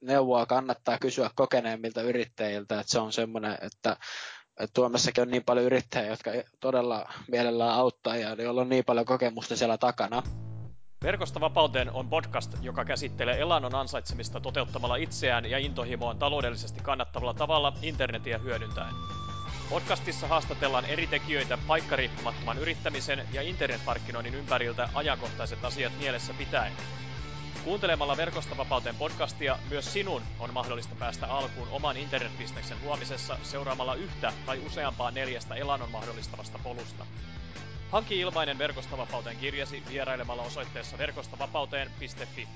neuvoa kannattaa kysyä kokeneemmilta yrittäjiltä, että se on semmoinen, että Suomessakin on niin paljon yrittäjiä, jotka todella mielellään auttaa ja joilla on niin paljon kokemusta siellä takana. Verkosta vapauteen on podcast, joka käsittelee elannon ansaitsemista toteuttamalla itseään ja intohimoaan taloudellisesti kannattavalla tavalla internetiä hyödyntäen. Podcastissa haastatellaan eri tekijöitä paikkariippumattoman yrittämisen ja internetmarkkinoinnin ympäriltä ajankohtaiset asiat mielessä pitäen. Kuuntelemalla Verkosta vapauteen podcastia myös sinun on mahdollista päästä alkuun oman internetbisneksen luomisessa seuraamalla yhtä tai useampaa neljästä elannon mahdollistavasta polusta. Hanki ilmainen Verkostavapauteen kirjasi vierailemalla osoitteessa verkostavapauteen.fi.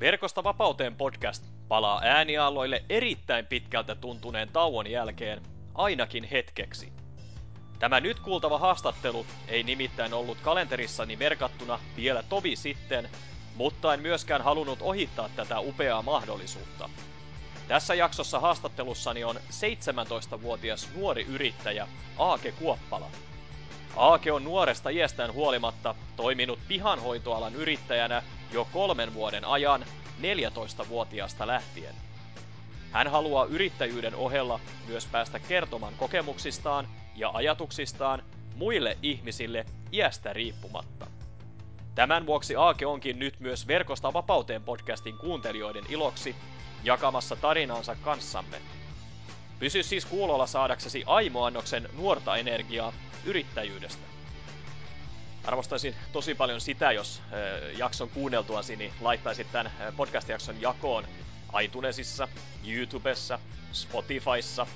Verkosta vapauteen podcast palaa äänialoille erittäin pitkältä tuntuneen tauon jälkeen, ainakin hetkeksi. Tämä nyt kuultava haastattelu ei nimittäin ollut kalenterissani merkattuna vielä tovi sitten, mutta en myöskään halunnut ohittaa tätä upeaa mahdollisuutta. Tässä jaksossa haastattelussani on 17-vuotias nuori yrittäjä Aake Kuoppala. Aake on nuoresta iästään huolimatta toiminut pihanhoitoalan yrittäjänä jo kolmen vuoden ajan 14-vuotiaasta lähtien. Hän haluaa yrittäjyyden ohella myös päästä kertomaan kokemuksistaan ja ajatuksistaan muille ihmisille iästä riippumatta. Tämän vuoksi Aake onkin nyt myös Verkosta vapauteen podcastin kuuntelijoiden iloksi jakamassa tarinaansa kanssamme. Pysy siis kuulolla saadaksesi aimoannoksen nuorta energiaa yrittäjyydestä. Arvostaisin tosi paljon sitä, jos jakson kuunneltuasi niin laittaisit tämän podcast-jakson jakoon iTunesissa, YouTubessa, Spotifyssa,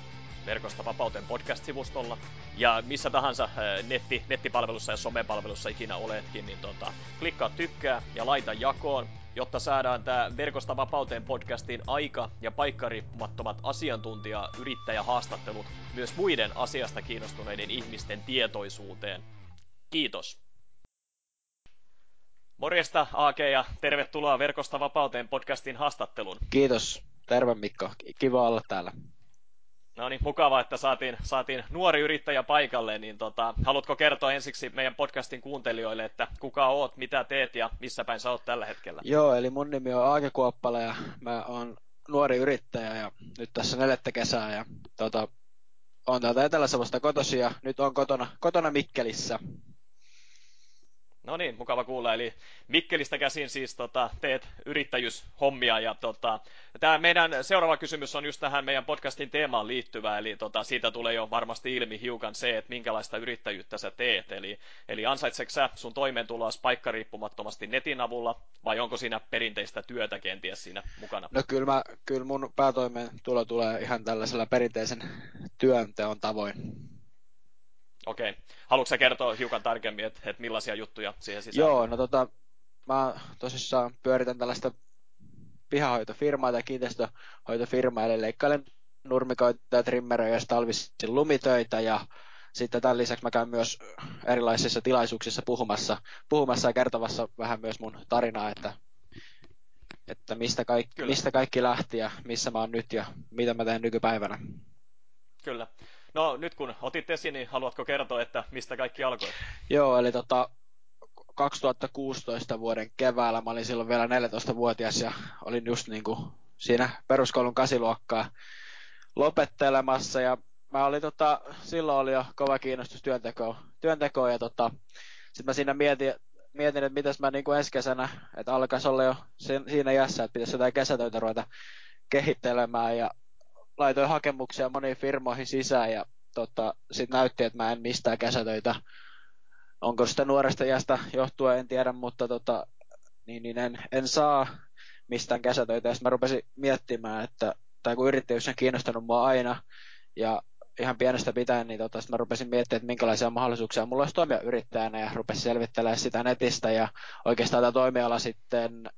verkosta vapauteen podcast-sivustolla ja missä tahansa netti, nettipalvelussa ja somepalvelussa ikinä oletkin, niin tota, klikkaa tykkää ja laita jakoon, jotta saadaan tämä Verkosta vapauteen podcastin aika- ja paikkariippumattomat asiantuntija-yrittäjähaastattelut myös muiden asiasta kiinnostuneiden ihmisten tietoisuuteen. Kiitos! Morjesta AK ja tervetuloa Verkosta vapauteen podcastin haastatteluun. Kiitos. Terve Mikko. Kiva olla täällä. No niin, mukava, että saatiin, saatiin nuori yrittäjä paikalle, niin tota, haluatko kertoa ensiksi meidän podcastin kuuntelijoille, että kuka oot, mitä teet ja missä päin sä oot tällä hetkellä? Joo, eli mun nimi on Aake Kuoppala ja mä oon nuori yrittäjä ja nyt tässä neljättä kesää ja tota, on täältä Etelä-Savosta kotosi ja nyt on kotona, kotona Mikkelissä. No niin, mukava kuulla. Eli Mikkelistä käsin siis tota, teet yrittäjyyshommia. Ja tota, tämä meidän seuraava kysymys on just tähän meidän podcastin teemaan liittyvä. Eli tota, siitä tulee jo varmasti ilmi hiukan se, että minkälaista yrittäjyyttä sä teet. Eli, eli ansaitseeko sä sun toimeentuloa paikkariippumattomasti netin avulla vai onko siinä perinteistä työtä kenties siinä mukana? No kyllä, mä, kyllä mun päätoimeentulo tulee ihan tällaisella perinteisen työnteon tavoin. Okei. Haluatko kertoa hiukan tarkemmin, että, että millaisia juttuja siihen sisältyy? Joo, no tota, mä tosissaan pyöritän tällaista pihahoitofirmaa tai kiinteistöhoitofirmaa, eli leikkailen nurmikoita ja trimmeröjä ja talvisin lumitöitä ja sitten tämän lisäksi mä käyn myös erilaisissa tilaisuuksissa puhumassa, puhumassa ja kertovassa vähän myös mun tarinaa, että, että mistä, kaikki, mistä kaikki lähti ja missä mä oon nyt ja mitä mä teen nykypäivänä. Kyllä. No nyt kun otit esiin, niin haluatko kertoa, että mistä kaikki alkoi? Joo, eli tota, 2016 vuoden keväällä, mä olin silloin vielä 14-vuotias ja olin just niin kuin siinä peruskoulun kasiluokkaa lopettelemassa ja mä olin tota, silloin oli jo kova kiinnostus työntekoon, työntekoon ja tota, sitten mä siinä mietin, mietin että mitäs mä niin kuin ensi kesänä, että alkaisi olla jo siinä jässä, että pitäisi jotain kesätöitä ruveta kehittelemään ja laitoin hakemuksia moniin firmoihin sisään ja tota, sitten näytti, että mä en mistään kesätöitä. Onko sitä nuoresta iästä johtuen, en tiedä, mutta tota, niin, niin en, en saa mistään kesätöitä. Ja sitten mä rupesin miettimään, että tai kun yrittäjyys on kiinnostanut mua aina ja ihan pienestä pitäen, niin tota, mä rupesin miettimään, että minkälaisia mahdollisuuksia mulla olisi toimia yrittäjänä ja rupesin selvittelemään sitä netistä ja oikeastaan tämä toimiala sitten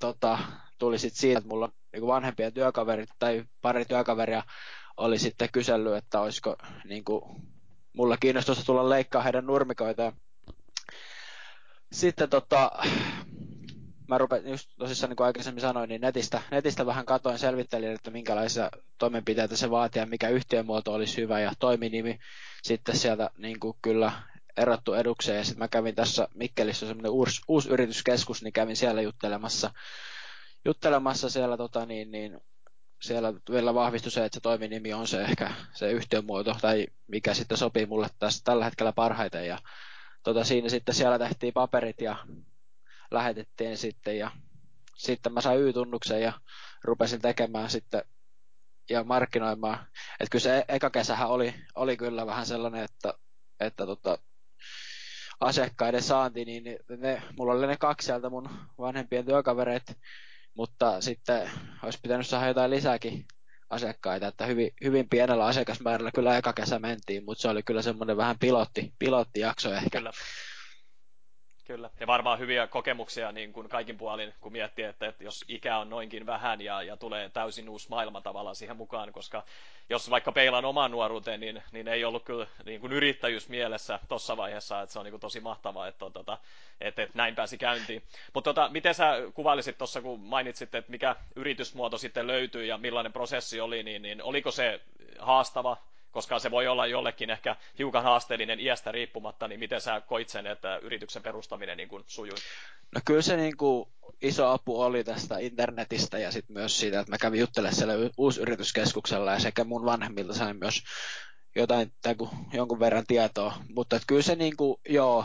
tota, tuli sitten siitä, että mulla on niin vanhempia työkaverit tai pari työkaveria oli sitten kysellyt, että olisiko niin kuin, mulla kiinnostusta tulla leikkaa heidän nurmikoita. Sitten tota, mä rupesin, just tosissaan niin kuin aikaisemmin sanoin, niin netistä, netistä vähän katoin, selvittelin, että minkälaisia toimenpiteitä se vaatii ja mikä yhtiömuoto olisi hyvä ja toiminimi sitten sieltä niin kuin kyllä erottu edukseen. Ja sitten mä kävin tässä Mikkelissä semmoinen uusi, uusi yrityskeskus, niin kävin siellä juttelemassa, juttelemassa siellä tota niin, niin siellä vielä vahvistui se, että se toiminimi on se ehkä se yhtiömuoto tai mikä sitten sopii mulle tässä tällä hetkellä parhaiten. Ja tota, siinä sitten siellä tehtiin paperit ja lähetettiin sitten ja sitten mä sain Y-tunnuksen ja rupesin tekemään sitten ja markkinoimaan. Että kyllä se eka kesähän oli, oli kyllä vähän sellainen, että, että tota, asiakkaiden saanti, niin ne, mulla oli ne kaksi sieltä mun vanhempien työkavereet, mutta sitten olisi pitänyt saada jotain lisääkin asiakkaita, että hyvin, hyvin pienellä asiakasmäärällä kyllä eka kesä mentiin, mutta se oli kyllä semmoinen vähän pilotti, pilottijakso ehkä. Kyllä. Kyllä, ja varmaan hyviä kokemuksia niin kuin kaikin puolin, kun miettii, että, että jos ikä on noinkin vähän ja, ja tulee täysin uusi maailma tavallaan siihen mukaan, koska jos vaikka peilaan omaan nuoruuteen, niin, niin ei ollut kyllä niin kuin yrittäjyys mielessä tuossa vaiheessa, että se on niin kuin tosi mahtavaa, että, tota, että, että näin pääsi käyntiin. Mutta tota, miten sä kuvailisit tuossa, kun mainitsit, että mikä yritysmuoto sitten löytyi ja millainen prosessi oli, niin, niin oliko se haastava, koska se voi olla jollekin ehkä hiukan haasteellinen iästä riippumatta, niin miten sä koit sen, että yrityksen perustaminen niin kuin sujui? No kyllä se niin kuin iso apu oli tästä internetistä ja sitten myös siitä, että mä kävin juttelemaan siellä uusyrityskeskuksella ja sekä mun vanhemmilta sain myös jotain tai jonkun verran tietoa, mutta että kyllä se niin kuin, joo,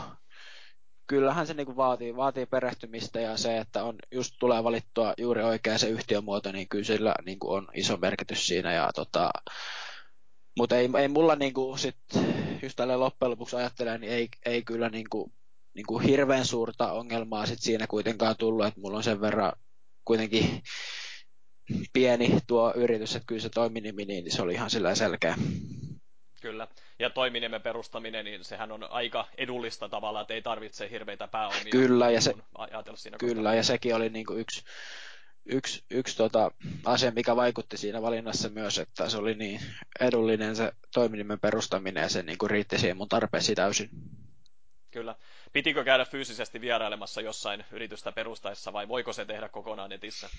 kyllähän se niinku vaatii, vaatii perehtymistä ja se, että on just tulee valittua juuri oikea se yhtiömuoto, niin kyllä sillä niinku on iso merkitys siinä. Ja tota, mutta ei, ei mulla niinku sit, just tälle loppujen lopuksi ajattelen, niin ei, ei kyllä niinku, niinku hirveän suurta ongelmaa sit siinä kuitenkaan tullut, että mulla on sen verran kuitenkin pieni tuo yritys, että kyllä se toiminimi, niin se oli ihan sillä selkeä. Kyllä. Ja toiminimen perustaminen, niin sehän on aika edullista tavalla, että ei tarvitse hirveitä pääomia. Kyllä, ja, se, siinä kyllä ja sekin oli niin kuin yksi, yksi, yksi tota asia, mikä vaikutti siinä valinnassa myös, että se oli niin edullinen se toiminimen perustaminen ja se niin kuin riitti siihen mun tarpeisiin täysin. Kyllä. Pitikö käydä fyysisesti vierailemassa jossain yritystä perustaessa vai voiko se tehdä kokonaan netissä?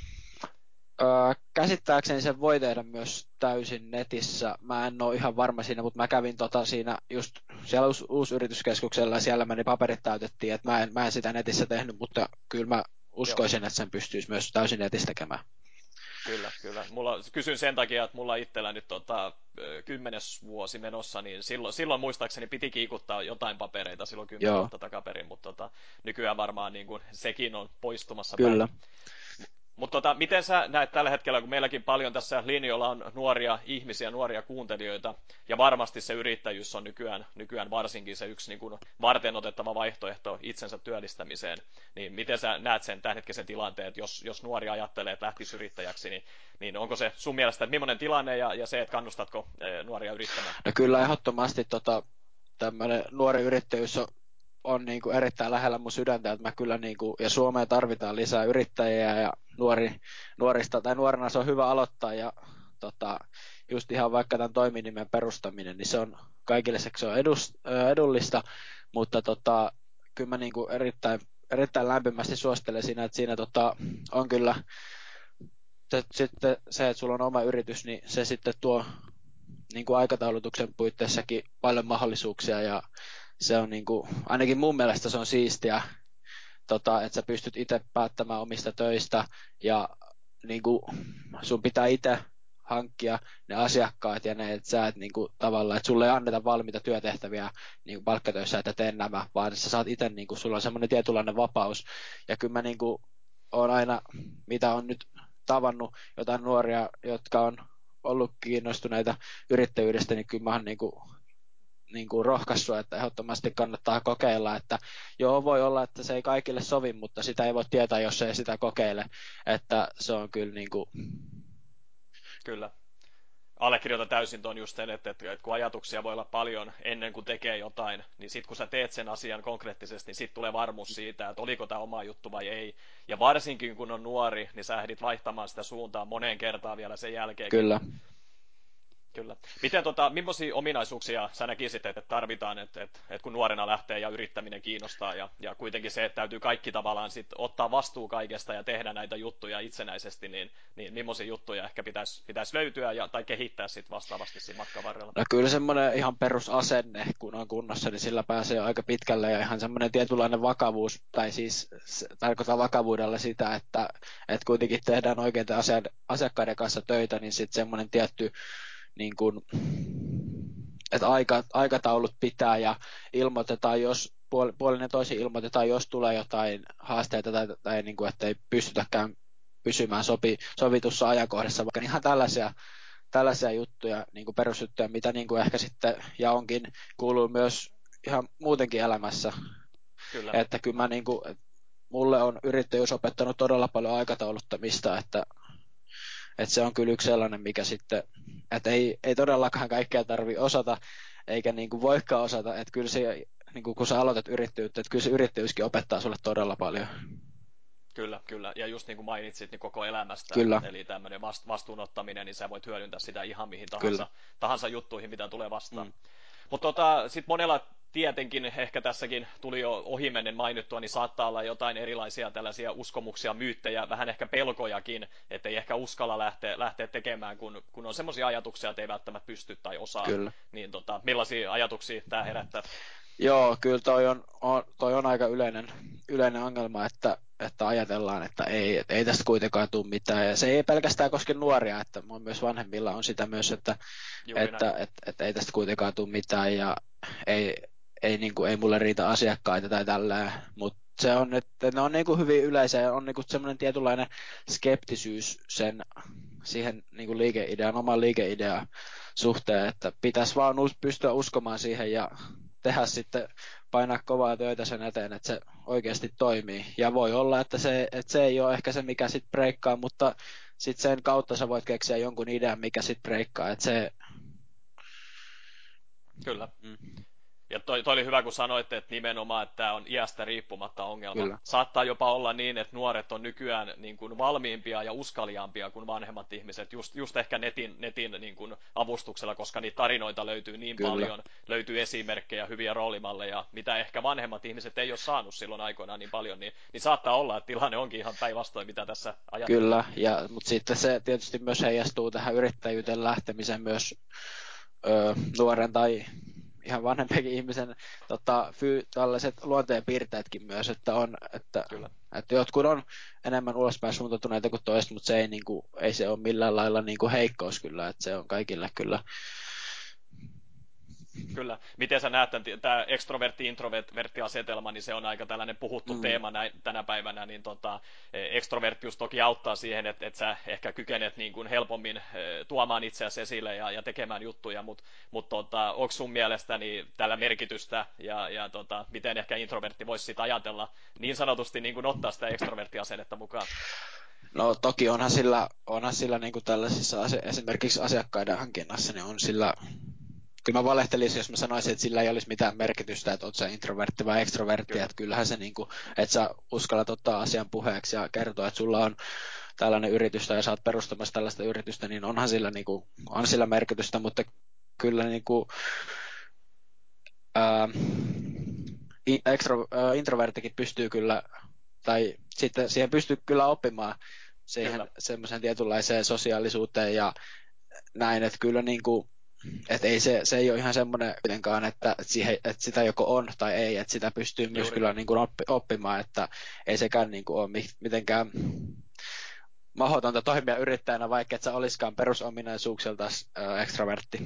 Öö, käsittääkseni se voi tehdä myös täysin netissä. Mä en ole ihan varma siinä, mutta mä kävin tota siinä just siellä uus, uusyrityskeskuksella ja siellä meni paperit täytettiin, että mä en, mä en sitä netissä tehnyt, mutta kyllä mä uskoisin, Joo. että sen pystyisi myös täysin netissä tekemään. Kyllä, kyllä. Mulla, kysyn sen takia, että mulla itsellä nyt tota, kymmenes vuosi menossa, niin silloin, silloin muistaakseni piti kiikuttaa jotain papereita silloin kymmenen vuotta takaperin, mutta tota, nykyään varmaan niin kuin, sekin on poistumassa. Kyllä. Päin. Mutta tota, miten sä näet tällä hetkellä, kun meilläkin paljon tässä linjoilla on nuoria ihmisiä, nuoria kuuntelijoita, ja varmasti se yrittäjyys on nykyään, nykyään varsinkin se yksi niin kuin varten otettava vaihtoehto itsensä työllistämiseen, niin miten sä näet sen tämänhetkisen tilanteen, että jos, jos nuori ajattelee, että lähtisi yrittäjäksi, niin, niin onko se sun mielestä, että millainen tilanne ja, ja se, että kannustatko eh, nuoria yrittämään? No kyllä ehdottomasti tota, tämmöinen nuori yrittäjyys on on niin kuin erittäin lähellä mun sydäntä, että mä kyllä niin kuin, ja Suomeen tarvitaan lisää yrittäjiä ja nuori, nuorista tai nuorena se on hyvä aloittaa ja tota, just ihan vaikka tämän toiminimen perustaminen, niin se on kaikille se on edus, edullista, mutta tota, kyllä mä niin kuin erittäin, erittäin lämpimästi suosittelen siinä, että siinä tota, on kyllä sitten se, että sulla on oma yritys, niin se sitten tuo niin kuin aikataulutuksen puitteissakin paljon mahdollisuuksia ja se on niin kuin, ainakin mun mielestä se on siistiä, tota, että sä pystyt itse päättämään omista töistä ja niin kuin, sun pitää itse hankkia ne asiakkaat ja ne, että sä et niin kuin, tavallaan, että sulle ei anneta valmiita työtehtäviä niin kuin palkkatöissä, että tee nämä, vaan sä saat itse, niin kuin, sulla on semmoinen tietynlainen vapaus. Ja kyllä mä niin kuin, on aina, mitä on nyt tavannut jotain nuoria, jotka on ollut kiinnostuneita yrittäjyydestä, niin kyllä mä oon niin kuin, niin kuin rohkaissut, että ehdottomasti kannattaa kokeilla, että joo voi olla, että se ei kaikille sovi, mutta sitä ei voi tietää, jos ei sitä kokeile, että se on kyllä niin kuin... Kyllä. Allekirjoitan täysin tuon just sen, että, että kun ajatuksia voi olla paljon ennen kuin tekee jotain, niin sitten kun sä teet sen asian konkreettisesti, niin sitten tulee varmuus siitä, että oliko tämä oma juttu vai ei. Ja varsinkin kun on nuori, niin sä ehdit vaihtamaan sitä suuntaa moneen kertaan vielä sen jälkeen. Kyllä. Kyllä. Miten tota, millaisia ominaisuuksia sä näkisit, että tarvitaan, että, että, että kun nuorena lähtee ja yrittäminen kiinnostaa ja, ja kuitenkin se, että täytyy kaikki tavallaan sit ottaa vastuu kaikesta ja tehdä näitä juttuja itsenäisesti, niin, niin millaisia juttuja ehkä pitäisi, pitäisi löytyä ja, tai kehittää sit vastaavasti siinä matkan varrella? No kyllä semmoinen ihan perusasenne, kun on kunnossa, niin sillä pääsee aika pitkälle ja ihan semmoinen tietynlainen vakavuus, tai siis tarkoittaa vakavuudella sitä, että, että kuitenkin tehdään oikein asiakkaiden kanssa töitä, niin sitten semmoinen tietty niin kuin, että aika, aikataulut pitää ja ilmoitetaan, jos puolinen ja toisin ilmoitetaan, jos tulee jotain haasteita tai, tai niin kuin, että ei pystytäkään pysymään sopi, sovitussa ajankohdassa, vaikka ihan tällaisia, tällaisia juttuja, niin kuin perusjuttuja, mitä niin kuin ehkä sitten ja onkin kuuluu myös ihan muutenkin elämässä. Kyllä. Että kyllä mä niin kuin, mulle on yrittäjyys opettanut todella paljon aikatauluttamista, että että se on kyllä yksi sellainen, mikä sitten, että ei, ei todellakaan kaikkea tarvi osata, eikä niin kuin voikaan osata, että kyllä se, niin kuin kun sä aloitat yrittäjyyttä, että kyllä se yrittäjyyskin opettaa sulle todella paljon. Kyllä, kyllä. Ja just niin kuin mainitsit, niin koko elämästä, kyllä. eli tämmöinen vastuunottaminen, niin sä voit hyödyntää sitä ihan mihin tahansa, tahansa juttuihin, mitä tulee vastaan. Mm. Mutta tota, sitten monella tietenkin ehkä tässäkin tuli jo ohimennen mainittua, niin saattaa olla jotain erilaisia tällaisia uskomuksia, myyttejä, vähän ehkä pelkojakin, että ei ehkä uskalla lähteä, lähteä tekemään, kun, kun on semmoisia ajatuksia, että ei välttämättä pysty tai osaa. Kyllä. Niin tota, millaisia ajatuksia tämä herättää? Joo, kyllä toi on, on, toi on aika yleinen, yleinen ongelma, että, että ajatellaan, että ei, että ei tästä kuitenkaan tule mitään. Ja se ei pelkästään koske nuoria, että myös vanhemmilla on sitä myös, että, että, että, että, että ei tästä kuitenkaan tule mitään ja ei, ei, niin kuin, ei mulle riitä asiakkaita tai tällä, mutta se on, että ne on niin kuin hyvin yleisiä on niin kuin semmoinen tietynlainen skeptisyys sen siihen niin kuin liikeidean, oman liikeidean suhteen, että pitäisi vaan pystyä uskomaan siihen ja tehdä sitten, painaa kovaa töitä sen eteen, että se oikeasti toimii. Ja voi olla, että se, että se ei ole ehkä se, mikä sitten breikkaa, mutta sitten sen kautta sä voit keksiä jonkun idean, mikä sitten breikkaa. Että se... Kyllä. Mm. Ja toi, toi oli hyvä, kun sanoitte, että nimenomaan, että tämä on iästä riippumatta ongelma. Kyllä. Saattaa jopa olla niin, että nuoret on nykyään niin kuin valmiimpia ja uskaliaampia kuin vanhemmat ihmiset, just, just ehkä netin, netin niin kuin avustuksella, koska niitä tarinoita löytyy niin Kyllä. paljon, löytyy esimerkkejä, hyviä roolimalleja, mitä ehkä vanhemmat ihmiset ei ole saanut silloin aikoinaan niin paljon, niin, niin saattaa olla, että tilanne onkin ihan päinvastoin, mitä tässä ajatellaan. Kyllä, ja, mutta sitten se tietysti myös heijastuu tähän yrittäjyyteen lähtemiseen myös ö, nuoren tai ihan vanhempiakin ihmisen tota, fyy, tällaiset piirteetkin myös, että, on, että, Kyllä. että jotkut on enemmän ulospäin suuntautuneita kuin toiset, mutta se ei, niin kuin, ei se ole millään lailla niin kuin heikkous kyllä, että se on kaikille kyllä Kyllä. Miten sä näet tämän, tämä ekstrovertti-introvertti-asetelma, niin se on aika tällainen puhuttu mm. teema näin, tänä päivänä, niin tota, ekstroverttius toki auttaa siihen, että, että sä ehkä kykenet niin kuin helpommin e, tuomaan itseäsi esille ja, ja tekemään juttuja, mutta mut tota, onko sun mielestäni tällä merkitystä ja, ja tota, miten ehkä introvertti voisi sitä ajatella niin sanotusti niin kuin ottaa sitä ekstroverttiasennetta mukaan? No toki onhan sillä, onhan sillä niin kuin tällaisissa esimerkiksi asiakkaiden hankinnassa, niin on sillä kyllä mä valehtelisin, jos mä sanoisin, että sillä ei olisi mitään merkitystä, että oot sä introvertti vai ekstrovertti, kyllä. että kyllähän se niin kuin, että sä uskallat ottaa asian puheeksi ja kertoa, että sulla on tällainen yritys tai sä oot perustamassa tällaista yritystä, niin onhan sillä, niin kuin, on sillä merkitystä, mutta kyllä niin kuin, ää, extro, ää, introvertikin pystyy kyllä, tai sitten siihen pystyy kyllä oppimaan siihen semmoiseen tietynlaiseen sosiaalisuuteen ja näin, että kyllä niin kuin, et ei se, se ei ole ihan semmoinen kuitenkaan, että, siihen, että sitä joko on tai ei, että sitä pystyy myös Juuri. kyllä niin kuin oppi, oppimaan, että ei sekään niin kuin ole mitenkään mahdotonta toimia yrittäjänä, vaikka et sä olisikaan perusominaisuuksilta äh, extrovertti.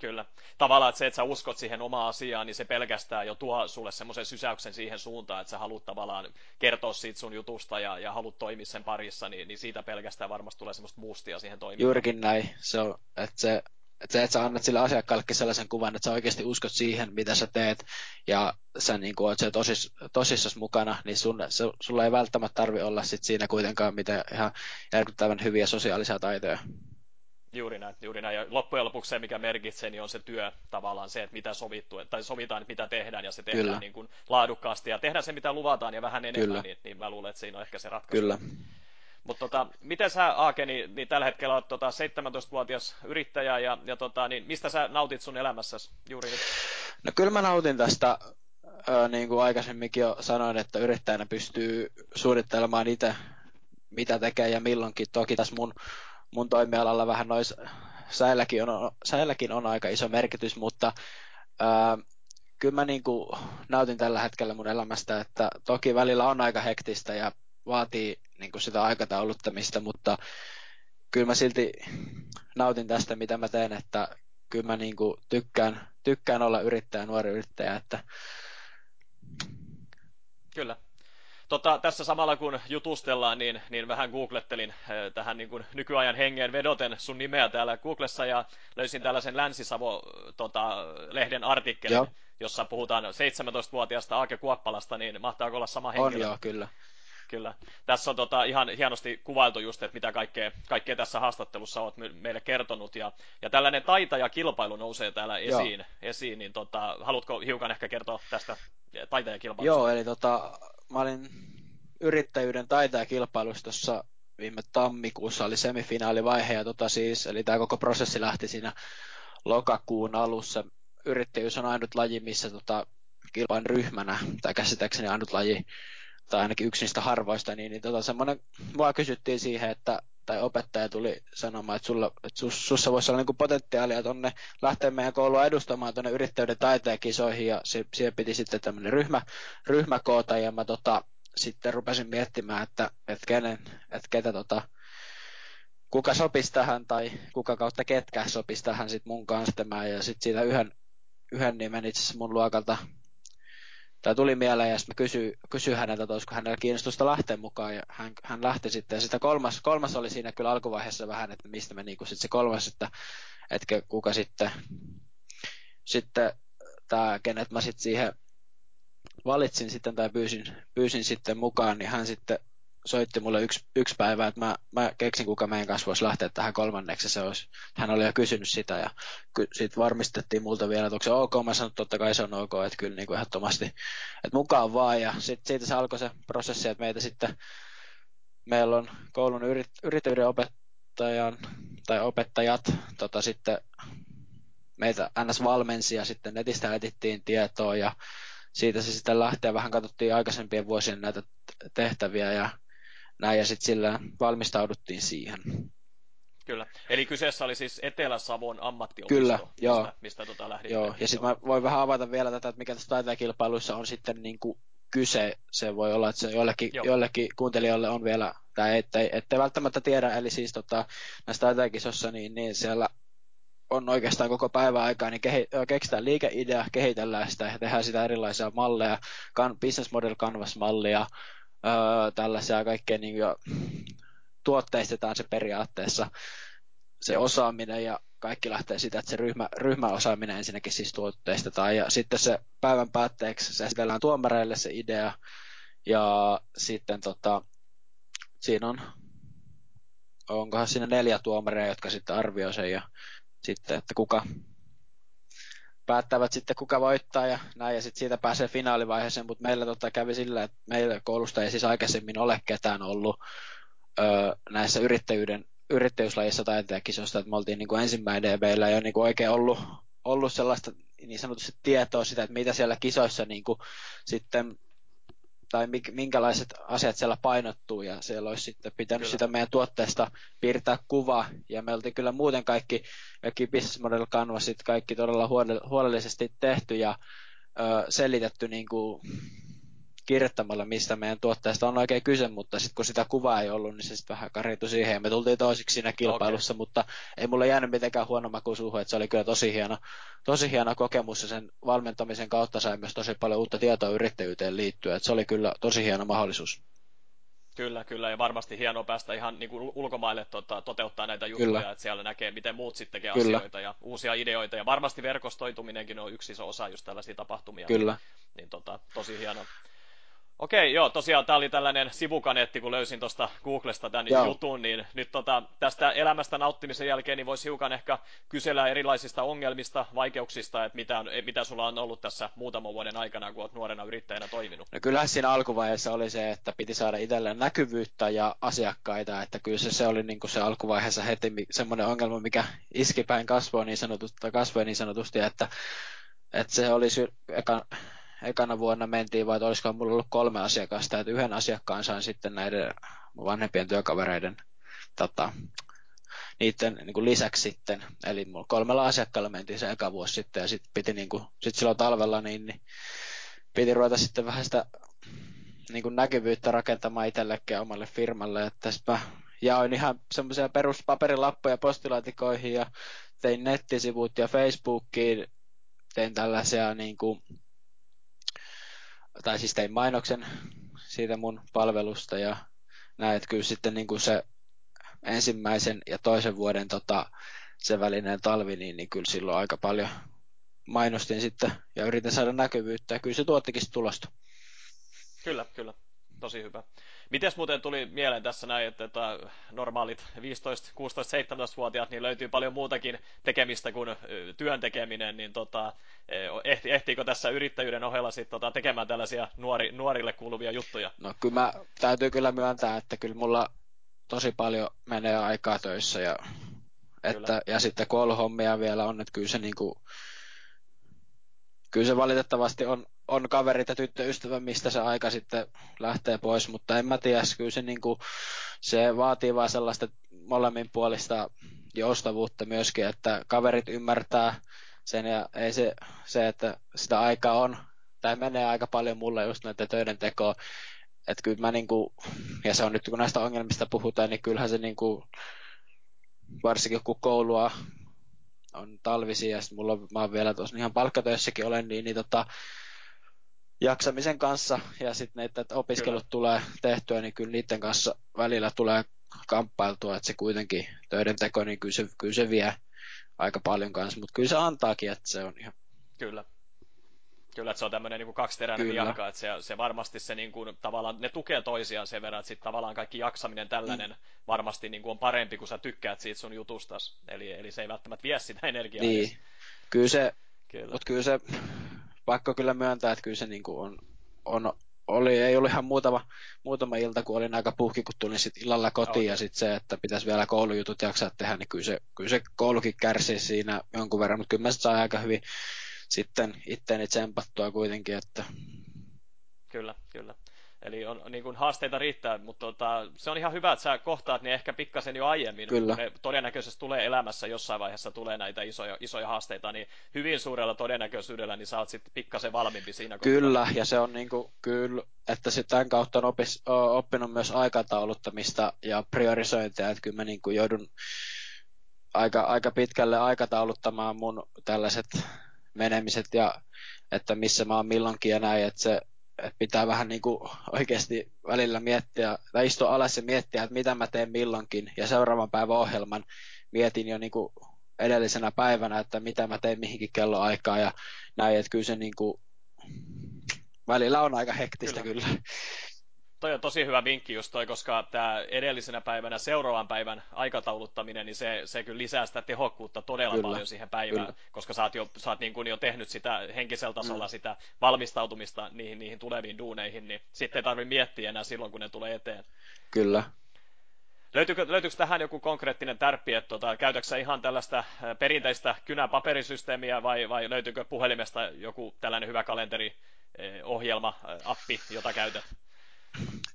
Kyllä. Tavallaan että se, että sä uskot siihen omaan asiaan, niin se pelkästään jo tuo sulle semmoisen sysäyksen siihen suuntaan, että sä haluat tavallaan kertoa siitä sun jutusta ja, ja haluat toimia sen parissa, niin, niin siitä pelkästään varmasti tulee semmoista boostia siihen toimintaan. Juurikin näin. Se on, että se että se, että sä annat sille asiakkaallekin sellaisen kuvan, että sä oikeasti uskot siihen, mitä sä teet, ja sä niin kuin, oot se tosis, tosissas mukana, niin sun, se, sulla ei välttämättä tarvi olla sit siinä kuitenkaan mitään ihan järkyttävän hyviä sosiaalisia taitoja. Juuri näin, juuri näin. Ja loppujen lopuksi se, mikä merkitsee, niin on se työ tavallaan se, että mitä sovittu, tai sovitaan, että mitä tehdään, ja se tehdään niin kuin laadukkaasti, ja tehdään se, mitä luvataan, ja vähän enemmän, niin, niin mä luulen, että siinä on ehkä se ratkaisu. Kyllä. Mutta tota, miten sä, Aake, niin, niin tällä hetkellä olet tota 17-vuotias yrittäjä, ja, ja tota, niin mistä sä nautit sun elämässäsi juuri nyt? No kyllä mä nautin tästä, ö, niin kuin aikaisemminkin jo sanoin, että yrittäjänä pystyy suunnittelemaan itse, mitä tekee ja milloinkin. Toki tässä mun, mun toimialalla vähän nois säilläkin on, säilläkin on aika iso merkitys, mutta ö, kyllä mä niin kuin nautin tällä hetkellä mun elämästä, että toki välillä on aika hektistä ja vaatii niin kuin sitä aikatauluttamista, mutta kyllä mä silti nautin tästä, mitä mä teen, että kyllä mä niin kuin tykkään, tykkään olla yrittäjä, nuori yrittäjä. Että... Kyllä. Tota, tässä samalla kun jutustellaan, niin, niin vähän googlettelin äh, tähän niin kuin nykyajan hengeen vedoten sun nimeä täällä Googlessa ja löysin tällaisen Länsi-Savo-lehden tota, artikkelin, Joo. jossa puhutaan 17-vuotiaasta Aake Kuoppalasta, niin mahtaako olla sama henkilö? On joo, kyllä kyllä. Tässä on tota, ihan hienosti kuvailtu just, että mitä kaikkea, kaikkea tässä haastattelussa olet meille kertonut. Ja, ja tällainen taitajakilpailu nousee täällä esiin, esiin niin tota, haluatko hiukan ehkä kertoa tästä taitajakilpailusta? Joo, eli tota, mä olin yrittäjyyden taitajakilpailussa tuossa viime tammikuussa oli semifinaalivaihe, ja tota siis, eli tämä koko prosessi lähti siinä lokakuun alussa. Yrittäjyys on ainut laji, missä tota, kilpain ryhmänä, tai käsittääkseni ainut laji, tai ainakin yksi niistä harvoista, niin, niin tota, semmoinen, mua kysyttiin siihen, että tai opettaja tuli sanomaan, että, sulla, että sus, sussa voisi olla niin potentiaalia tonne lähteä meidän koulua edustamaan tuonne yrittäjyyden taiteen kisoihin, ja se, siihen piti sitten tämmöinen ryhmä, ryhmäkoota, ja mä tota, sitten rupesin miettimään, että, että, kenen, että ketä tota, kuka sopisi tähän, tai kuka kautta ketkä sopisi tähän sit mun kanssa, ja sitten siitä yhden, yhden nimen itse asiassa mun luokalta tai tuli mieleen ja sitten kysyin, kysyin häneltä, että olisiko hänellä kiinnostusta lähteä mukaan ja hän, hän lähti sitten. Ja sitä kolmas, kolmas oli siinä kyllä alkuvaiheessa vähän, että mistä me niinku sitten se kolmas, että, että kuka sitten, sitten tämä, kenet mä sitten siihen valitsin sitten tai pyysin, pyysin sitten mukaan, niin hän sitten soitti mulle yksi, yksi päivä, että mä, mä keksin, kuka meidän kanssa voisi lähteä tähän kolmanneksi. Se olisi, hän oli jo kysynyt sitä ja sitten varmistettiin multa vielä, että onko se ok. Mä sanoin, että totta kai se on ok, että kyllä niin kuin ehdottomasti, että mukaan vaan. Ja sitten siitä se alkoi se prosessi, että meitä sitten, meillä on koulun yrit, yrittäjyyden opettajan tai opettajat tota, sitten meitä ns. valmensi ja sitten netistä etittiin tietoa ja siitä se sitten lähtee vähän katsottiin aikaisempien vuosien näitä tehtäviä ja näin, ja sitten sillä valmistauduttiin siihen. Kyllä. Eli kyseessä oli siis Etelä-Savon ammattiopisto, Kyllä, mistä, joo. mistä tota lähdit. Joo, ja sitten mä voin vähän avata vielä tätä, että mikä tässä taiteilakilpailuissa on sitten niin kuin kyse. Se voi olla, että se joillekin, joillekin kuuntelijoille on vielä, tai ettei, ettei välttämättä tiedä, eli siis tota, näissä taiteilijakisossa, niin, niin siellä on oikeastaan koko päivän aikaa, niin kehi, keksitään liikeidea, kehitellään sitä ja tehdään sitä erilaisia malleja, kan, business model canvas-mallia, öö, tällaisia kaikkea niin jo, tuotteistetaan se periaatteessa. Se osaaminen ja kaikki lähtee siitä, että se ryhmä, ryhmäosaaminen ensinnäkin siis tuotteistetaan ja sitten se päivän päätteeksi se esitellään tuomareille se idea. Ja sitten tota, siinä on onkohan siinä neljä tuomaria, jotka sitten arvioi sen ja sitten, että kuka päättävät sitten kuka voittaa ja näin, ja sitten siitä pääsee finaalivaiheeseen, mutta meillä tota kävi sillä, että meillä koulusta ei siis aikaisemmin ole ketään ollut ö, näissä yrittäjyyden, yrittäjyyslajissa taiteakisoista, että me oltiin niin kuin ensimmäinen ja meillä ei ole niin kuin oikein ollut, ollut sellaista niin sanotusti tietoa sitä, että mitä siellä kisoissa niin kuin sitten tai minkälaiset asiat siellä painottuu ja siellä olisi sitten pitänyt kyllä. sitä meidän tuotteesta piirtää kuva ja me oltiin kyllä muuten kaikki, kaikki business model canvasit kaikki todella huolellisesti tehty ja ö, selitetty niin kuin kirjoittamalla, mistä meidän tuotteesta on oikein kyse, mutta sitten kun sitä kuvaa ei ollut, niin se sitten vähän karjutui siihen ja me tultiin toisiksi siinä kilpailussa, okay. mutta ei mulle jäänyt mitenkään huono maku suuhun, että se oli kyllä tosi hieno, tosi hieno kokemus ja sen valmentamisen kautta sai myös tosi paljon uutta tietoa yrittäjyyteen liittyen, että se oli kyllä tosi hieno mahdollisuus. Kyllä, kyllä, ja varmasti hienoa päästä ihan niin kuin ulkomaille tota, toteuttaa näitä juttuja, kyllä. että siellä näkee, miten muut sitten tekee kyllä. asioita ja uusia ideoita, ja varmasti verkostoituminenkin on yksi iso osa just tällaisia tapahtumia. Kyllä. Niin, niin tota, tosi hienoa. Okei, joo, tosiaan tämä oli tällainen sivukaneetti, kun löysin tuosta Googlesta tämän joo. jutun, niin nyt tota, tästä elämästä nauttimisen jälkeen niin voisi hiukan ehkä kysellä erilaisista ongelmista, vaikeuksista, että mitä, mitä sulla on ollut tässä muutaman vuoden aikana, kun olet nuorena yrittäjänä toiminut. No kyllähän siinä alkuvaiheessa oli se, että piti saada itselleen näkyvyyttä ja asiakkaita, että kyllä se, se oli niin kuin se alkuvaiheessa heti semmoinen ongelma, mikä iski päin kasvoa niin sanotusti, kasvoi niin sanotusti, että, että se oli sy- eka, ekana vuonna mentiin, vai olisiko mulla ollut kolme asiakasta, että yhden asiakkaan sain sitten näiden vanhempien työkavereiden tota, niiden niin kuin lisäksi sitten. Eli mulla kolmella asiakkaalla mentiin se eka vuosi sitten ja sitten piti niin kuin, sit silloin talvella niin, niin piti ruveta sitten vähän sitä niin kuin näkyvyyttä rakentamaan itsellekin omalle firmalle, että mä jaoin ihan semmoisia peruspaperilappuja postilaatikoihin ja tein nettisivut ja Facebookiin, tein tällaisia niin kuin, tai siis tein mainoksen siitä mun palvelusta ja näin, että kyllä sitten niin kuin se ensimmäisen ja toisen vuoden tota, se välinen talvi, niin, niin kyllä silloin aika paljon mainostin sitten ja yritin saada näkyvyyttä ja kyllä se tuottikin tulosta. Kyllä, kyllä. Tosi hyvä. Mites muuten tuli mieleen tässä näin, että, että normaalit 15, 16, 17-vuotiaat niin löytyy paljon muutakin tekemistä kuin työn tekeminen, niin tota, ehti, ehtiikö tässä yrittäjyyden ohella sit, tota, tekemään tällaisia nuori, nuorille kuuluvia juttuja? No kyllä mä, täytyy kyllä myöntää, että kyllä mulla tosi paljon menee aikaa töissä ja, että, ja sitten kun hommia vielä on, että kyllä se, niin kuin, kyllä se valitettavasti on, on kaverit ja tyttöystävä, mistä se aika sitten lähtee pois, mutta en mä tiedä, kyllä se, niin kuin, se vaatii vaan sellaista molemmin puolista joustavuutta myöskin, että kaverit ymmärtää sen ja ei se, se että sitä aikaa on, tai menee aika paljon mulle just näiden töiden tekoa, että kyllä mä niinku, ja se on nyt kun näistä ongelmista puhutaan, niin kyllähän se niinku, varsinkin kun koulua on talvisia ja sitten mulla mä oon vielä tuossa ihan palkkatöissäkin olen, niin, niin tota, jaksamisen kanssa ja sitten että opiskelut kyllä. tulee tehtyä, niin kyllä niiden kanssa välillä tulee kamppailtua, että se kuitenkin töiden teko, niin kyllä se, kyllä se vie aika paljon kanssa, mutta kyllä se antaakin, että se on ihan... Kyllä. Kyllä, että se on tämmöinen niin kaksiteräinen jalka, että se, se varmasti se niin kuin, tavallaan, ne tukee toisiaan sen verran, että sitten tavallaan kaikki jaksaminen tällainen mm. varmasti niin kuin on parempi, kun sä tykkäät siitä sun jutustas. Eli, eli se ei välttämättä vie sitä energiaa. Niin, edes. kyllä se, kyllä. mutta kyllä se, vaikka kyllä myöntää, että kyllä se niin kuin on, on oli, ei ollut ihan muutama, muutama ilta, kun olin aika puhki, kun tulin sit illalla kotiin okay. ja sitten se, että pitäisi vielä koulujutut jaksaa tehdä, niin kyllä se, kyllä se koulukin kärsii siinä jonkun verran, mutta kyllä mä sai aika hyvin sitten itteeni tsempattua kuitenkin, että... Kyllä, kyllä. Eli on, niin kuin haasteita riittää, mutta tota, se on ihan hyvä, että sä kohtaat niin ehkä pikkasen jo aiemmin. Kyllä. Ne todennäköisesti tulee elämässä jossain vaiheessa tulee näitä isoja, isoja haasteita, niin hyvin suurella todennäköisyydellä niin sä oot sitten pikkasen valmiimpi siinä kohtaa. Kyllä, ja se on niin kuin, kyllä, että sitten tämän kautta on opis, oppinut myös aikatauluttamista ja priorisointia, että kyllä mä niin kuin joudun aika, aika pitkälle aikatauluttamaan mun tällaiset menemiset ja että missä mä oon milloinkin ja näin, että se että pitää vähän niin kuin oikeasti välillä miettiä, tai istua alas ja miettiä, että mitä mä teen milloinkin, ja seuraavan päivän ohjelman mietin jo niin kuin edellisenä päivänä, että mitä mä teen mihinkin kelloaikaa ja näin, että kyllä se niin kuin, välillä on aika hektistä kyllä. kyllä toi on tosi hyvä vinkki just toi, koska tämä edellisenä päivänä seuraavan päivän aikatauluttaminen, niin se, se kyllä lisää sitä tehokkuutta todella kyllä. paljon siihen päivään, kyllä. koska sä oot, jo, sä oot niin kuin jo tehnyt sitä henkisellä tasolla mm. sitä valmistautumista niihin, niihin tuleviin duuneihin, niin sitten ei tarvitse miettiä enää silloin, kun ne tulee eteen. Kyllä. Löytyykö, löytyykö tähän joku konkreetti tärppi, että tota, käytätkö ihan tällaista perinteistä kynäpaperisysteemiä vai, vai löytyykö puhelimesta joku tällainen hyvä kalenteri, ohjelma, appi, jota käytät?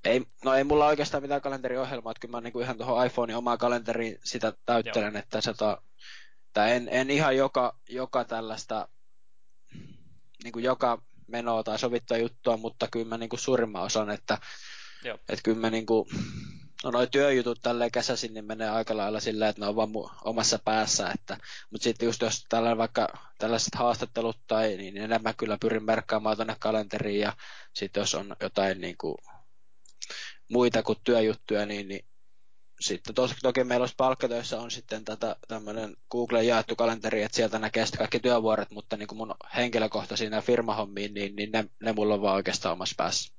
Ei, no ei mulla oikeastaan mitään kalenteriohjelmaa, että kyllä mä niinku ihan tuohon iPhonein omaa kalenteriin sitä täyttelen, Joo. että se to, tai en, en ihan joka, joka tällaista, niinku joka menoa tai sovittua juttua, mutta kyllä mä niinku suurimman osan, että, Joo. että kyllä mä niinku, no noi työjutut tälleen kesäisin, niin menee aika lailla silleen, että ne on vaan omassa päässä, että, mutta sitten just jos tällä vaikka tällaiset haastattelut tai niin enemmän kyllä pyrin merkkaamaan tuonne kalenteriin ja sitten jos on jotain niin kuin, muita kuin työjuttuja, niin, niin sitten tos, toki meillä olisi palkkatöissä on sitten tätä tämmöinen Google jaettu kalenteri, että sieltä näkee sitten kaikki työvuoret, mutta niin kuin mun henkilökohtaisiin ja firmahommiin, niin, niin ne, ne mulla on vaan oikeastaan omassa päässä.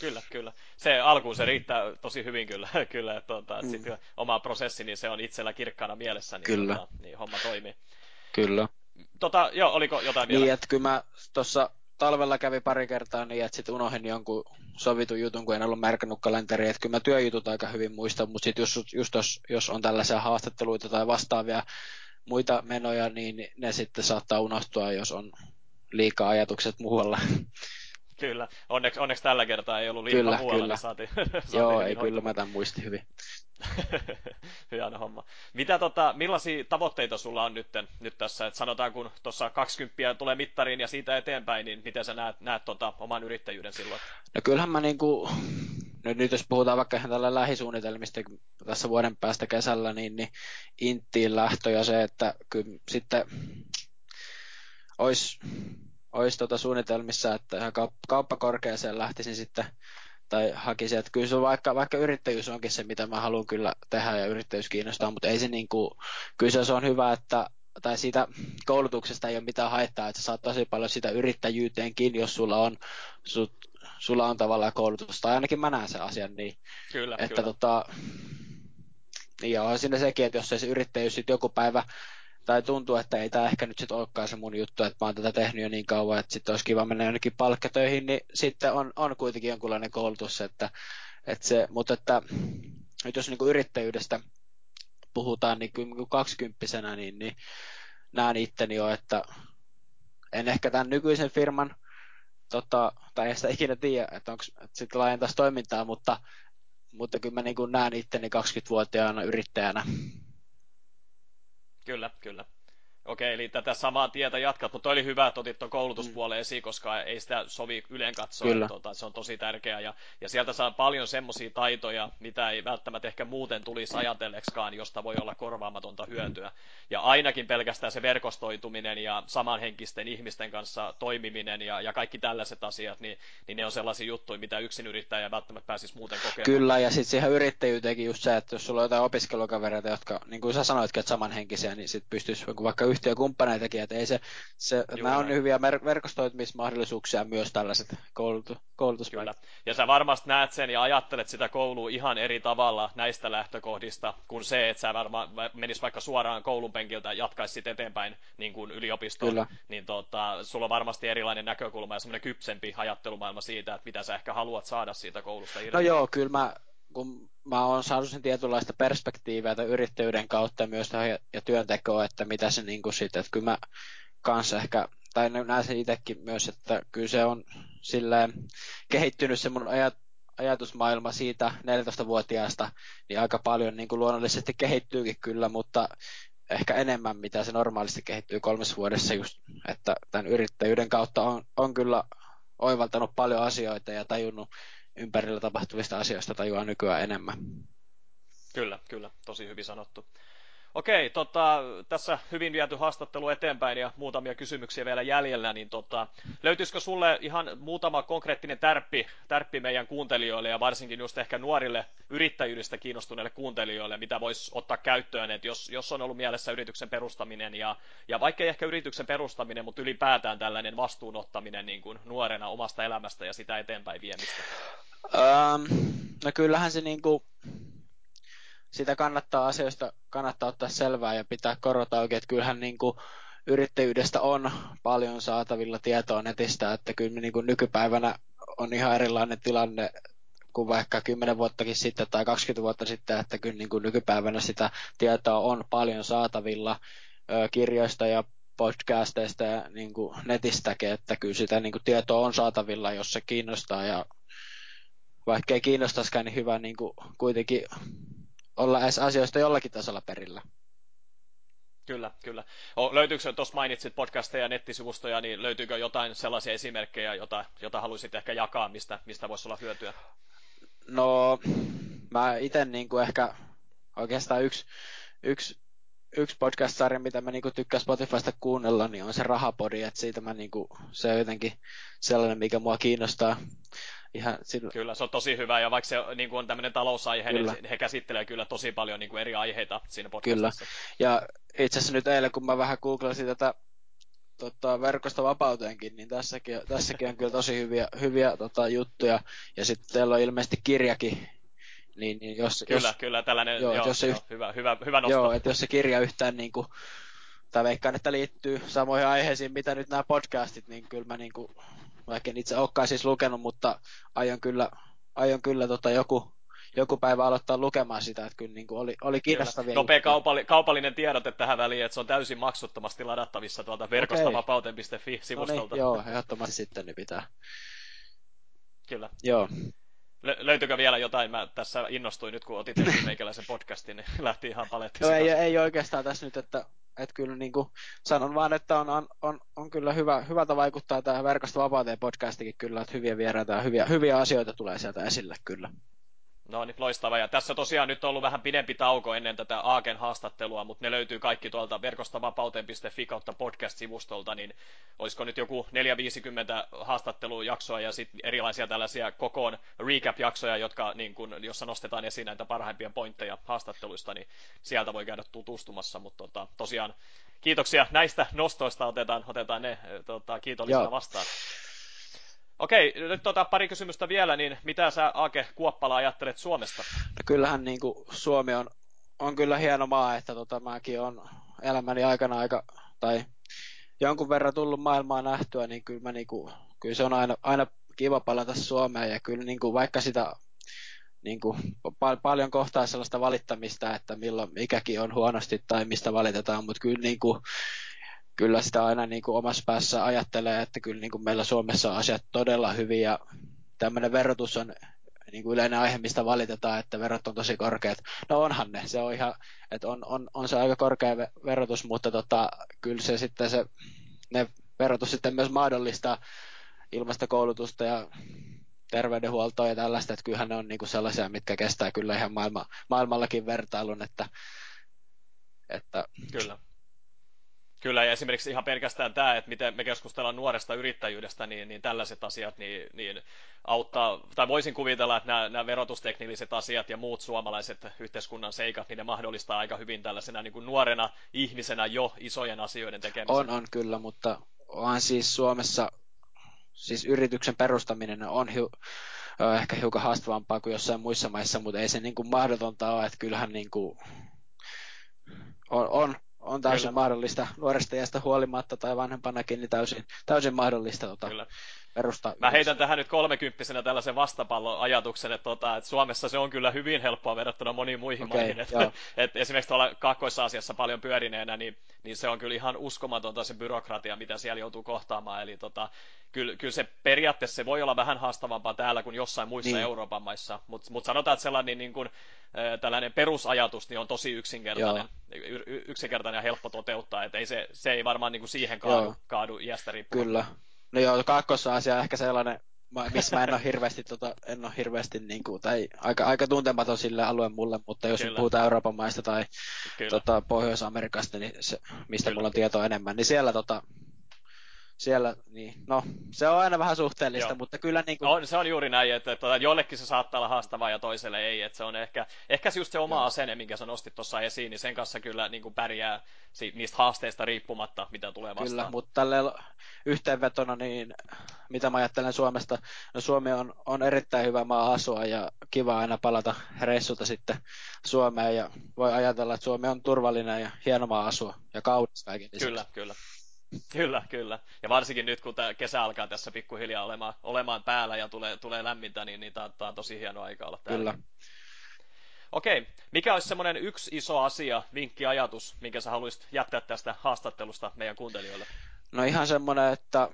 Kyllä, kyllä. Se alkuun se riittää tosi hyvin kyllä, kyllä että tuota, mm. sitten oma prosessi, niin se on itsellä kirkkaana mielessä, niin, kyllä. Tuota, niin homma toimii. Kyllä. Tota, joo, oliko jotain vielä? Niin, että kyllä mä tuossa talvella kävi pari kertaa niin, että sitten unohdin jonkun sovitun jutun, kun en ollut merkannut kalenteriin. Että kyllä mä työjutut aika hyvin muistan, mutta sitten just, just jos, jos on tällaisia haastatteluita tai vastaavia muita menoja, niin ne sitten saattaa unohtua, jos on liikaa ajatukset muualla. Kyllä, onneksi, onneksi tällä kertaa ei ollut kyllä, muualla, kyllä. niin saatiin, saatiin Joo, ei kyllä mä tämän muisti hyvin. Hieno homma. Mitä tota, millaisia tavoitteita sulla on nyt, nyt tässä? Et sanotaan, kun tuossa 20 tulee mittariin ja siitä eteenpäin, niin miten sä näet, näet tota, oman yrittäjyyden silloin? No kyllähän mä niinku, nyt, nyt jos puhutaan vaikka ihan tällä lähisuunnitelmista tässä vuoden päästä kesällä, niin, niin Inttiin lähtö ja se, että kyllä sitten olisi olisi tuota suunnitelmissa, että ihan kauppakorkeaseen lähtisin sitten tai hakisin, että kyllä se on vaikka, vaikka yrittäjyys onkin se, mitä mä haluan kyllä tehdä ja yrittäjyys kiinnostaa, mutta ei se niin kuin, kyllä se on hyvä, että tai siitä koulutuksesta ei ole mitään haittaa, että sä saat tosi paljon sitä yrittäjyyteenkin, jos sulla on, su, sulla on tavallaan koulutusta, tai ainakin mä näen sen asian niin, kyllä, että kyllä. Tota, ja on siinä sekin, että jos ei se yrittäjyys sitten joku päivä tai tuntuu, että ei tämä ehkä nyt sitten olekaan se mun juttu, että mä oon tätä tehnyt jo niin kauan, että sitten olisi kiva mennä jonnekin palkkatöihin, niin sitten on, on kuitenkin jonkunlainen koulutus, että, että se, mutta että nyt jos niin yrittäjyydestä puhutaan niin kuin kaksikymppisenä, niin, niin näen itteni jo, että en ehkä tämän nykyisen firman, tota, tai en sitä ikinä tiedä, että onko sitten laajentaisi toimintaa, mutta, mutta kyllä mä niin kuin näen itteni 20-vuotiaana yrittäjänä. Kyllä, kyllä. Okei, eli tätä samaa tietä jatkat, mutta oli hyvä, että otit tuon koulutuspuoleen mm. esiin, koska ei sitä sovi yleen katsoa. Kyllä. Tuota, se on tosi tärkeää ja, ja sieltä saa paljon semmoisia taitoja, mitä ei välttämättä ehkä muuten tulisi ajatelleksikaan, josta voi olla korvaamatonta hyötyä. Ja ainakin pelkästään se verkostoituminen ja samanhenkisten ihmisten kanssa toimiminen ja, ja kaikki tällaiset asiat, niin, niin ne on sellaisia juttuja, mitä yksin yrittäjä välttämättä pääsisi muuten kokemaan. Kyllä, ja sitten siihen yrittäjyyteenkin just se, että jos sulla on jotain opiskelukavereita, jotka, niin kuin sä sanoitkin, että samanhenkisiä, niin sitten pystyisi vaikka yhtiökumppaneitakin, että ei se, se nämä on hyviä verkostoitumismahdollisuuksia myös tällaiset koulutu, koulutuspaikat. Kyllä. Ja sä varmasti näet sen ja ajattelet sitä koulua ihan eri tavalla näistä lähtökohdista kuin se, että sä varmaan menis vaikka suoraan koulun penkiltä jatkaisit eteenpäin niin kuin yliopistoon, Kyllä. niin tota, sulla on varmasti erilainen näkökulma ja semmoinen kypsempi ajattelumaailma siitä, että mitä sä ehkä haluat saada siitä koulusta irti. No joo, kyllä mä kun mä oon saanut sen tietynlaista perspektiiviä tai yrittäjyyden kautta myös ja, työntekoa, että mitä se niin kuin sitten, että kyllä mä kanssa ehkä, tai näen sen itsekin myös, että kyllä se on silleen kehittynyt se mun ajat, ajatusmaailma siitä 14-vuotiaasta, niin aika paljon niin kuin luonnollisesti kehittyykin kyllä, mutta ehkä enemmän, mitä se normaalisti kehittyy kolmessa vuodessa just, että tämän yrittäjyyden kautta on, on kyllä oivaltanut paljon asioita ja tajunnut ympärillä tapahtuvista asioista tajuaa nykyään enemmän. Kyllä, kyllä, tosi hyvin sanottu. Okei, tota, tässä hyvin viety haastattelu eteenpäin ja muutamia kysymyksiä vielä jäljellä, niin tota, löytyisikö sulle ihan muutama konkreettinen tärppi, tärppi meidän kuuntelijoille ja varsinkin just ehkä nuorille yrittäjyydestä kiinnostuneille kuuntelijoille, mitä voisi ottaa käyttöön, että jos, jos on ollut mielessä yrityksen perustaminen ja, ja vaikka ehkä yrityksen perustaminen, mutta ylipäätään tällainen vastuunottaminen niin kuin nuorena omasta elämästä ja sitä eteenpäin viemistä? Um, no kyllähän se niin kuin sitä kannattaa asioista kannattaa ottaa selvää ja pitää korot auki, että kyllähän niin kuin yrittäjyydestä on paljon saatavilla tietoa netistä, että kyllä niin kuin nykypäivänä on ihan erilainen tilanne kuin vaikka 10 vuottakin sitten tai 20 vuotta sitten, että kyllä niin kuin nykypäivänä sitä tietoa on paljon saatavilla kirjoista ja podcasteista ja niin kuin netistäkin, että kyllä sitä niin kuin tietoa on saatavilla, jos se kiinnostaa ja vaikka ei kiinnostaisikaan, niin hyvä niin kuin kuitenkin olla edes asioista jollakin tasolla perillä. Kyllä, kyllä. O, löytyykö, tuossa mainitsit podcasteja ja nettisivustoja, niin löytyykö jotain sellaisia esimerkkejä, jota, jota haluaisit ehkä jakaa, mistä, mistä voisi olla hyötyä? No, mä itse niin kuin ehkä oikeastaan yksi, yksi, yksi podcast-sarja, mitä mä niin tykkään Spotifysta kuunnella, niin on se Rahapodi, että siitä mä niin kuin, se on jotenkin sellainen, mikä mua kiinnostaa ihan sillä... Kyllä, se on tosi hyvä, ja vaikka se niin kuin on tämmöinen talousaihe, niin kyllä. niin he käsittelee kyllä tosi paljon niin kuin eri aiheita siinä podcastissa. Kyllä, ja itse asiassa nyt eilen, kun mä vähän googlasin tätä tota, verkosta vapauteenkin, niin tässäkin, tässäkin on kyllä tosi hyviä, hyviä tota, juttuja. Ja sitten teillä on ilmeisesti kirjakin. Niin, niin jos, kyllä, jos, kyllä, tällainen, joo, joo, jos se joo, hyvä, hyvä, hyvä nosto. Joo, että jos se kirja yhtään niin kuin, tai veikkaan, että liittyy samoihin aiheisiin, mitä nyt nämä podcastit, niin kyllä mä niin kuin, vaikka en itse olekaan siis lukenut, mutta aion kyllä, aion kyllä tota joku, joku päivä aloittaa lukemaan sitä, että kyllä niin kuin oli, oli kiinnostavia Nopea kaupalli, kaupallinen tiedote tähän väliin, että se on täysin maksuttomasti ladattavissa tuolta verkostovapauteen.fi-sivustolta. No niin, joo, ehdottomasti sitten niin pitää. Kyllä. Joo. Lö- löytyykö vielä jotain? Mä tässä innostuin nyt, kun otit meikäläisen podcastin, niin lähti ihan paletti. No ei, ei, oikeastaan tässä nyt, että et kyllä niin kuin sanon vaan, että on, on, on, on kyllä hyvä, hyvältä vaikuttaa tämä Verkosta vapauteen podcastikin kyllä, että hyviä vieraita ja hyviä, hyviä asioita tulee sieltä esille kyllä. No niin, loistava. Ja tässä tosiaan nyt on ollut vähän pidempi tauko ennen tätä Aaken haastattelua, mutta ne löytyy kaikki tuolta verkostavapauteen.fi kautta podcast-sivustolta, niin olisiko nyt joku 450 haastattelujaksoa ja sitten erilaisia tällaisia kokoon recap-jaksoja, jotka, niin kun, jossa nostetaan esiin näitä parhaimpia pointteja haastatteluista, niin sieltä voi käydä tutustumassa, mutta tota, tosiaan kiitoksia näistä nostoista, otetaan, otetaan ne tota, kiitollisena Joo. vastaan. Okei, nyt tota pari kysymystä vielä, niin mitä sä Ake Kuoppala ajattelet Suomesta? No kyllähän niin kuin Suomi on, on kyllä hieno maa, että tota, mäkin on elämäni aikana aika, tai jonkun verran tullut maailmaa nähtyä, niin kyllä, mä niin kuin, kyllä se on aina, aina kiva palata Suomeen ja kyllä niin kuin, vaikka sitä niin kuin, pal- paljon kohtaa sellaista valittamista, että milloin mikäkin on huonosti tai mistä valitetaan, mutta kyllä niin kuin, kyllä sitä aina niin kuin omassa päässä ajattelee, että kyllä niin kuin meillä Suomessa on asiat todella hyvin ja tämmöinen verotus on niin kuin yleinen aihe, mistä valitetaan, että verot on tosi korkeat. No onhan ne, se on ihan, että on, on, on se aika korkea verotus, mutta tota, kyllä se sitten se, ne verotus sitten myös mahdollistaa ilmastokoulutusta ja terveydenhuoltoa ja tällaista, että kyllähän ne on niin kuin sellaisia, mitkä kestää kyllä ihan maailma, maailmallakin vertailun, että, että Kyllä. Kyllä, ja esimerkiksi ihan pelkästään tämä, että miten me keskustellaan nuoresta yrittäjyydestä, niin, niin tällaiset asiat niin, niin auttaa, tai voisin kuvitella, että nämä, nämä verotusteknilliset asiat ja muut suomalaiset yhteiskunnan seikat, niin ne mahdollistaa aika hyvin tällaisena niin kuin nuorena ihmisenä jo isojen asioiden tekemisen. On, on kyllä, mutta onhan siis Suomessa, siis yrityksen perustaminen on hiu, ehkä hiukan haastavampaa kuin jossain muissa maissa, mutta ei se niin kuin mahdotonta ole, että kyllähän niin kuin on, on on täysin Kyllä. mahdollista nuoresta iästä huolimatta tai vanhempanakin, niin täysin, täysin mahdollista tota, Kyllä. Perustaa. Mä heitän tähän nyt kolmekymppisenä tällaisen vastapallon ajatuksen, että, tota, että Suomessa se on kyllä hyvin helppoa verrattuna moniin muihin okay, maihin. Että, että esimerkiksi tuolla Kaakkois-Aasiassa paljon pyörineenä, niin, niin se on kyllä ihan uskomatonta se byrokratia, mitä siellä joutuu kohtaamaan. Eli tota, kyllä, kyllä se periaatteessa se voi olla vähän haastavampaa täällä kuin jossain muissa niin. Euroopan maissa, mutta mut sanotaan, että sellainen niin kuin, tällainen perusajatus niin on tosi yksinkertainen, y- yksinkertainen ja helppo toteuttaa, että ei se, se ei varmaan niin kuin siihen kaadu, kaadu iästä riippuen. Kyllä. No joo, kakkosasia ehkä sellainen, missä mä en ole hirveästi, tota, en ole hirveästi niin kuin, tai aika, aika tuntematon sille alue mulle, mutta jos Kyllä. puhutaan Euroopan maista tai tota, Pohjois-Amerikasta, niin se, mistä Kyllä. mulla on tietoa enemmän, niin siellä tota, siellä, niin no, se on aina vähän suhteellista, Joo. mutta kyllä niin kuin... on, se on juuri näin, että, että jollekin se saattaa olla haastavaa ja toiselle ei, että se on ehkä, ehkä se just se oma Joo. asenne, minkä sä nostit tuossa esiin, niin sen kanssa kyllä niin kuin pärjää niistä haasteista riippumatta, mitä tulee vastaan. Kyllä, mutta tälle yhteenvetona, niin mitä mä ajattelen Suomesta, no Suomi on, on erittäin hyvä maa asua ja kiva aina palata reissulta sitten Suomeen ja voi ajatella, että Suomi on turvallinen ja hieno maa asua ja kaunis kaiken lisäksi. Kyllä, kyllä. Kyllä, kyllä. Ja varsinkin nyt, kun tämä kesä alkaa tässä pikkuhiljaa olemaan, olemaan päällä ja tulee, tulee lämmintä, niin, niin tämä on tosi hieno aika olla täällä. Kyllä. Okei, mikä olisi semmoinen yksi iso asia, vinkki, ajatus, minkä sä haluaisit jättää tästä haastattelusta meidän kuuntelijoille? No ihan semmoinen, että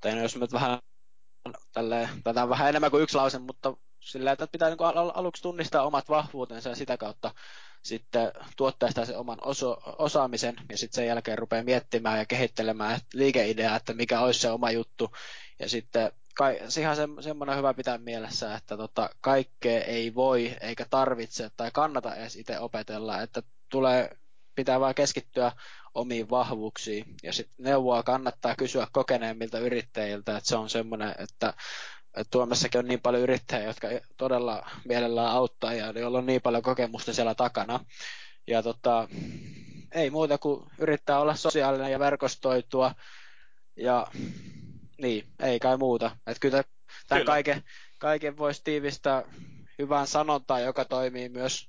tai no jos nyt vähän tälleen, tätä on vähän enemmän kuin yksi lause, mutta sillä että pitää niin aluksi tunnistaa omat vahvuutensa ja sitä kautta sitten tuottaa sitä sen oman oso, osaamisen ja sitten sen jälkeen rupeaa miettimään ja kehittelemään liikeideaa, että mikä olisi se oma juttu. Ja sitten kai, ihan se, semmoinen hyvä pitää mielessä, että tota, kaikkea ei voi eikä tarvitse tai kannata edes itse opetella, että tulee, pitää vain keskittyä omiin vahvuuksiin ja sitten neuvoa kannattaa kysyä kokeneemmilta yrittäjiltä, että se on semmoinen, että Tuomessakin on niin paljon yrittäjiä, jotka todella mielellään auttaa ja joilla on niin paljon kokemusta siellä takana. Ja tota, ei muuta kuin yrittää olla sosiaalinen ja verkostoitua. Ja niin, ei kai muuta. Että kyllä tämän kyllä. kaiken, kaiken voisi tiivistää hyvään sanontaan, joka toimii myös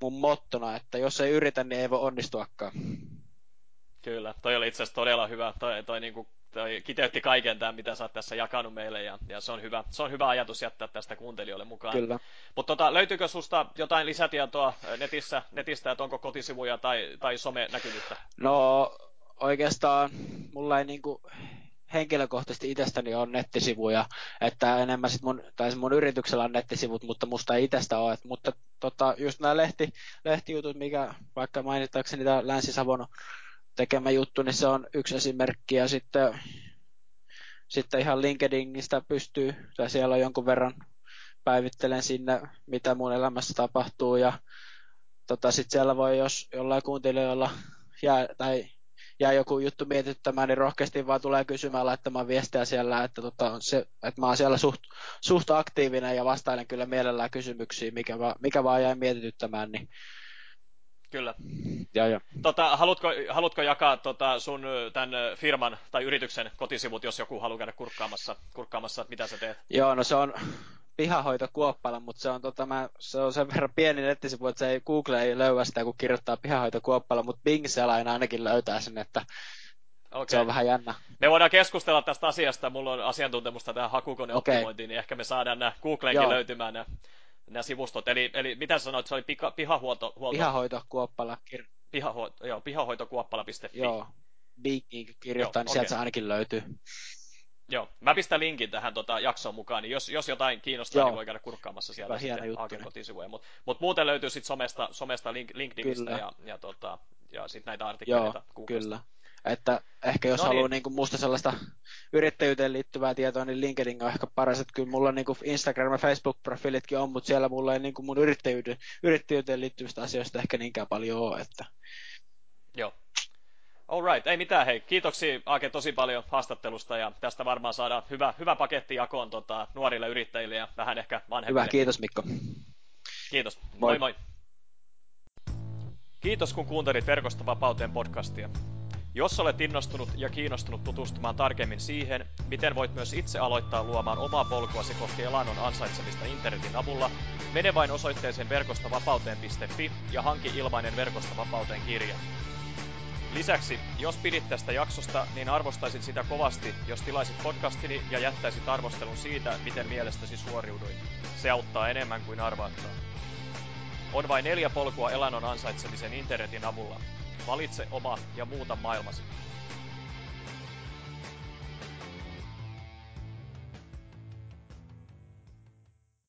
mun mottona, että jos ei yritä, niin ei voi onnistuakaan. Kyllä, toi oli itse asiassa todella hyvä. Toi, toi, niin kuin, toi kiteytti kaiken tämän, mitä sä oot tässä jakanut meille, ja, ja se, on hyvä, se on hyvä ajatus jättää tästä kuuntelijoille mukaan. Kyllä. Mutta tota, löytyykö susta jotain lisätietoa netissä, netistä, että onko kotisivuja tai, tai some-näkyvyyttä? No oikeastaan mulla ei niinku henkilökohtaisesti itsestäni on nettisivuja, että enemmän sit mun, tai mun yrityksellä on nettisivut, mutta musta ei itsestä ole. Et, mutta tota, just nämä lehti, lehtijutut, mikä vaikka mainittaakseni tämä Länsi-Savon tekemä juttu, niin se on yksi esimerkki. Ja sitten, sitten ihan LinkedInistä pystyy, tai siellä on jonkun verran päivittelen sinne, mitä mun elämässä tapahtuu. Ja tota, sitten siellä voi, jos jollain kuuntelijoilla jää, tai jää joku juttu mietittämään, niin rohkeasti vaan tulee kysymään laittamaan viestiä siellä, että, tota, se, että mä oon siellä suht, suht aktiivinen ja vastailen kyllä mielellään kysymyksiin, mikä, va, mikä vaan jäi mietityttämään, niin Kyllä. Ja, ja. Tota, haluatko, haluatko jakaa tota, sun tämän firman tai yrityksen kotisivut, jos joku haluaa käydä kurkkaamassa, kurkkaamassa, mitä sä teet? Joo, no se on pihahoito Kuoppala, mutta se on, tota, mä, se on sen verran pieni nettisivu, että se ei, Google ei löyä sitä, kun kirjoittaa pihahoito Kuoppala, mutta Bing selain ainakin löytää sen, että okay. se on vähän jännä. Me voidaan keskustella tästä asiasta, mulla on asiantuntemusta tähän hakukoneoptimointiin, okay. niin ehkä me saadaan nämä Googleenkin Joo. löytymään nämä, nämä sivustot. Eli, eli mitä sanoit, se oli pika, pihahuolto? Huolto... Pihahoito Kuoppala. Kir... Pihaho... Joo, pihahoitokuoppala.fi. Joo, Bingiin kirjoittaa, Joo, niin okay. sieltä se ainakin löytyy. Joo, mä pistän linkin tähän tota, jaksoon mukaan, niin jos, jos jotain kiinnostaa, niin Joo. niin voi käydä kurkkaamassa sieltä sitten Aaken kotisivuja. Mutta mut muuten löytyy sitten somesta, somesta link, LinkedInistä ja, ja, tota, ja sitten näitä artikkeleita Joo, kyllä. Että ehkä jos no haluaa niin. niin musta sellaista yrittäjyyteen liittyvää tietoa, niin LinkedIn on ehkä paras. Että kyllä mulla niin Instagram- ja Facebook-profiilitkin on, mutta siellä mulla ei niin mun yrittäjyyteen, yrittäjyyteen liittyvistä asioista ehkä niinkään paljon ole. Että... Joo, Alright, ei mitään hei. Kiitoksia Aake tosi paljon haastattelusta ja tästä varmaan saadaan hyvä, hyvä paketti jakoon tota, nuorille yrittäjille ja vähän ehkä vanhemmille. Hyvä, kiitos Mikko. Kiitos, moi moi. moi. Kiitos kun kuuntelit Verkosta vapauteen podcastia. Jos olet innostunut ja kiinnostunut tutustumaan tarkemmin siihen, miten voit myös itse aloittaa luomaan omaa polkuasi kohti elannon ansaitsemista internetin avulla, mene vain osoitteeseen verkostavapauteen.fi ja hanki ilmainen Verkosta vapauteen kirja. Lisäksi, jos pidit tästä jaksosta, niin arvostaisin sitä kovasti, jos tilaisit podcastini ja jättäisit arvostelun siitä, miten mielestäsi suoriuduin. Se auttaa enemmän kuin arvaatkaan. On vain neljä polkua elannon ansaitsemisen internetin avulla. Valitse oma ja muuta maailmasi.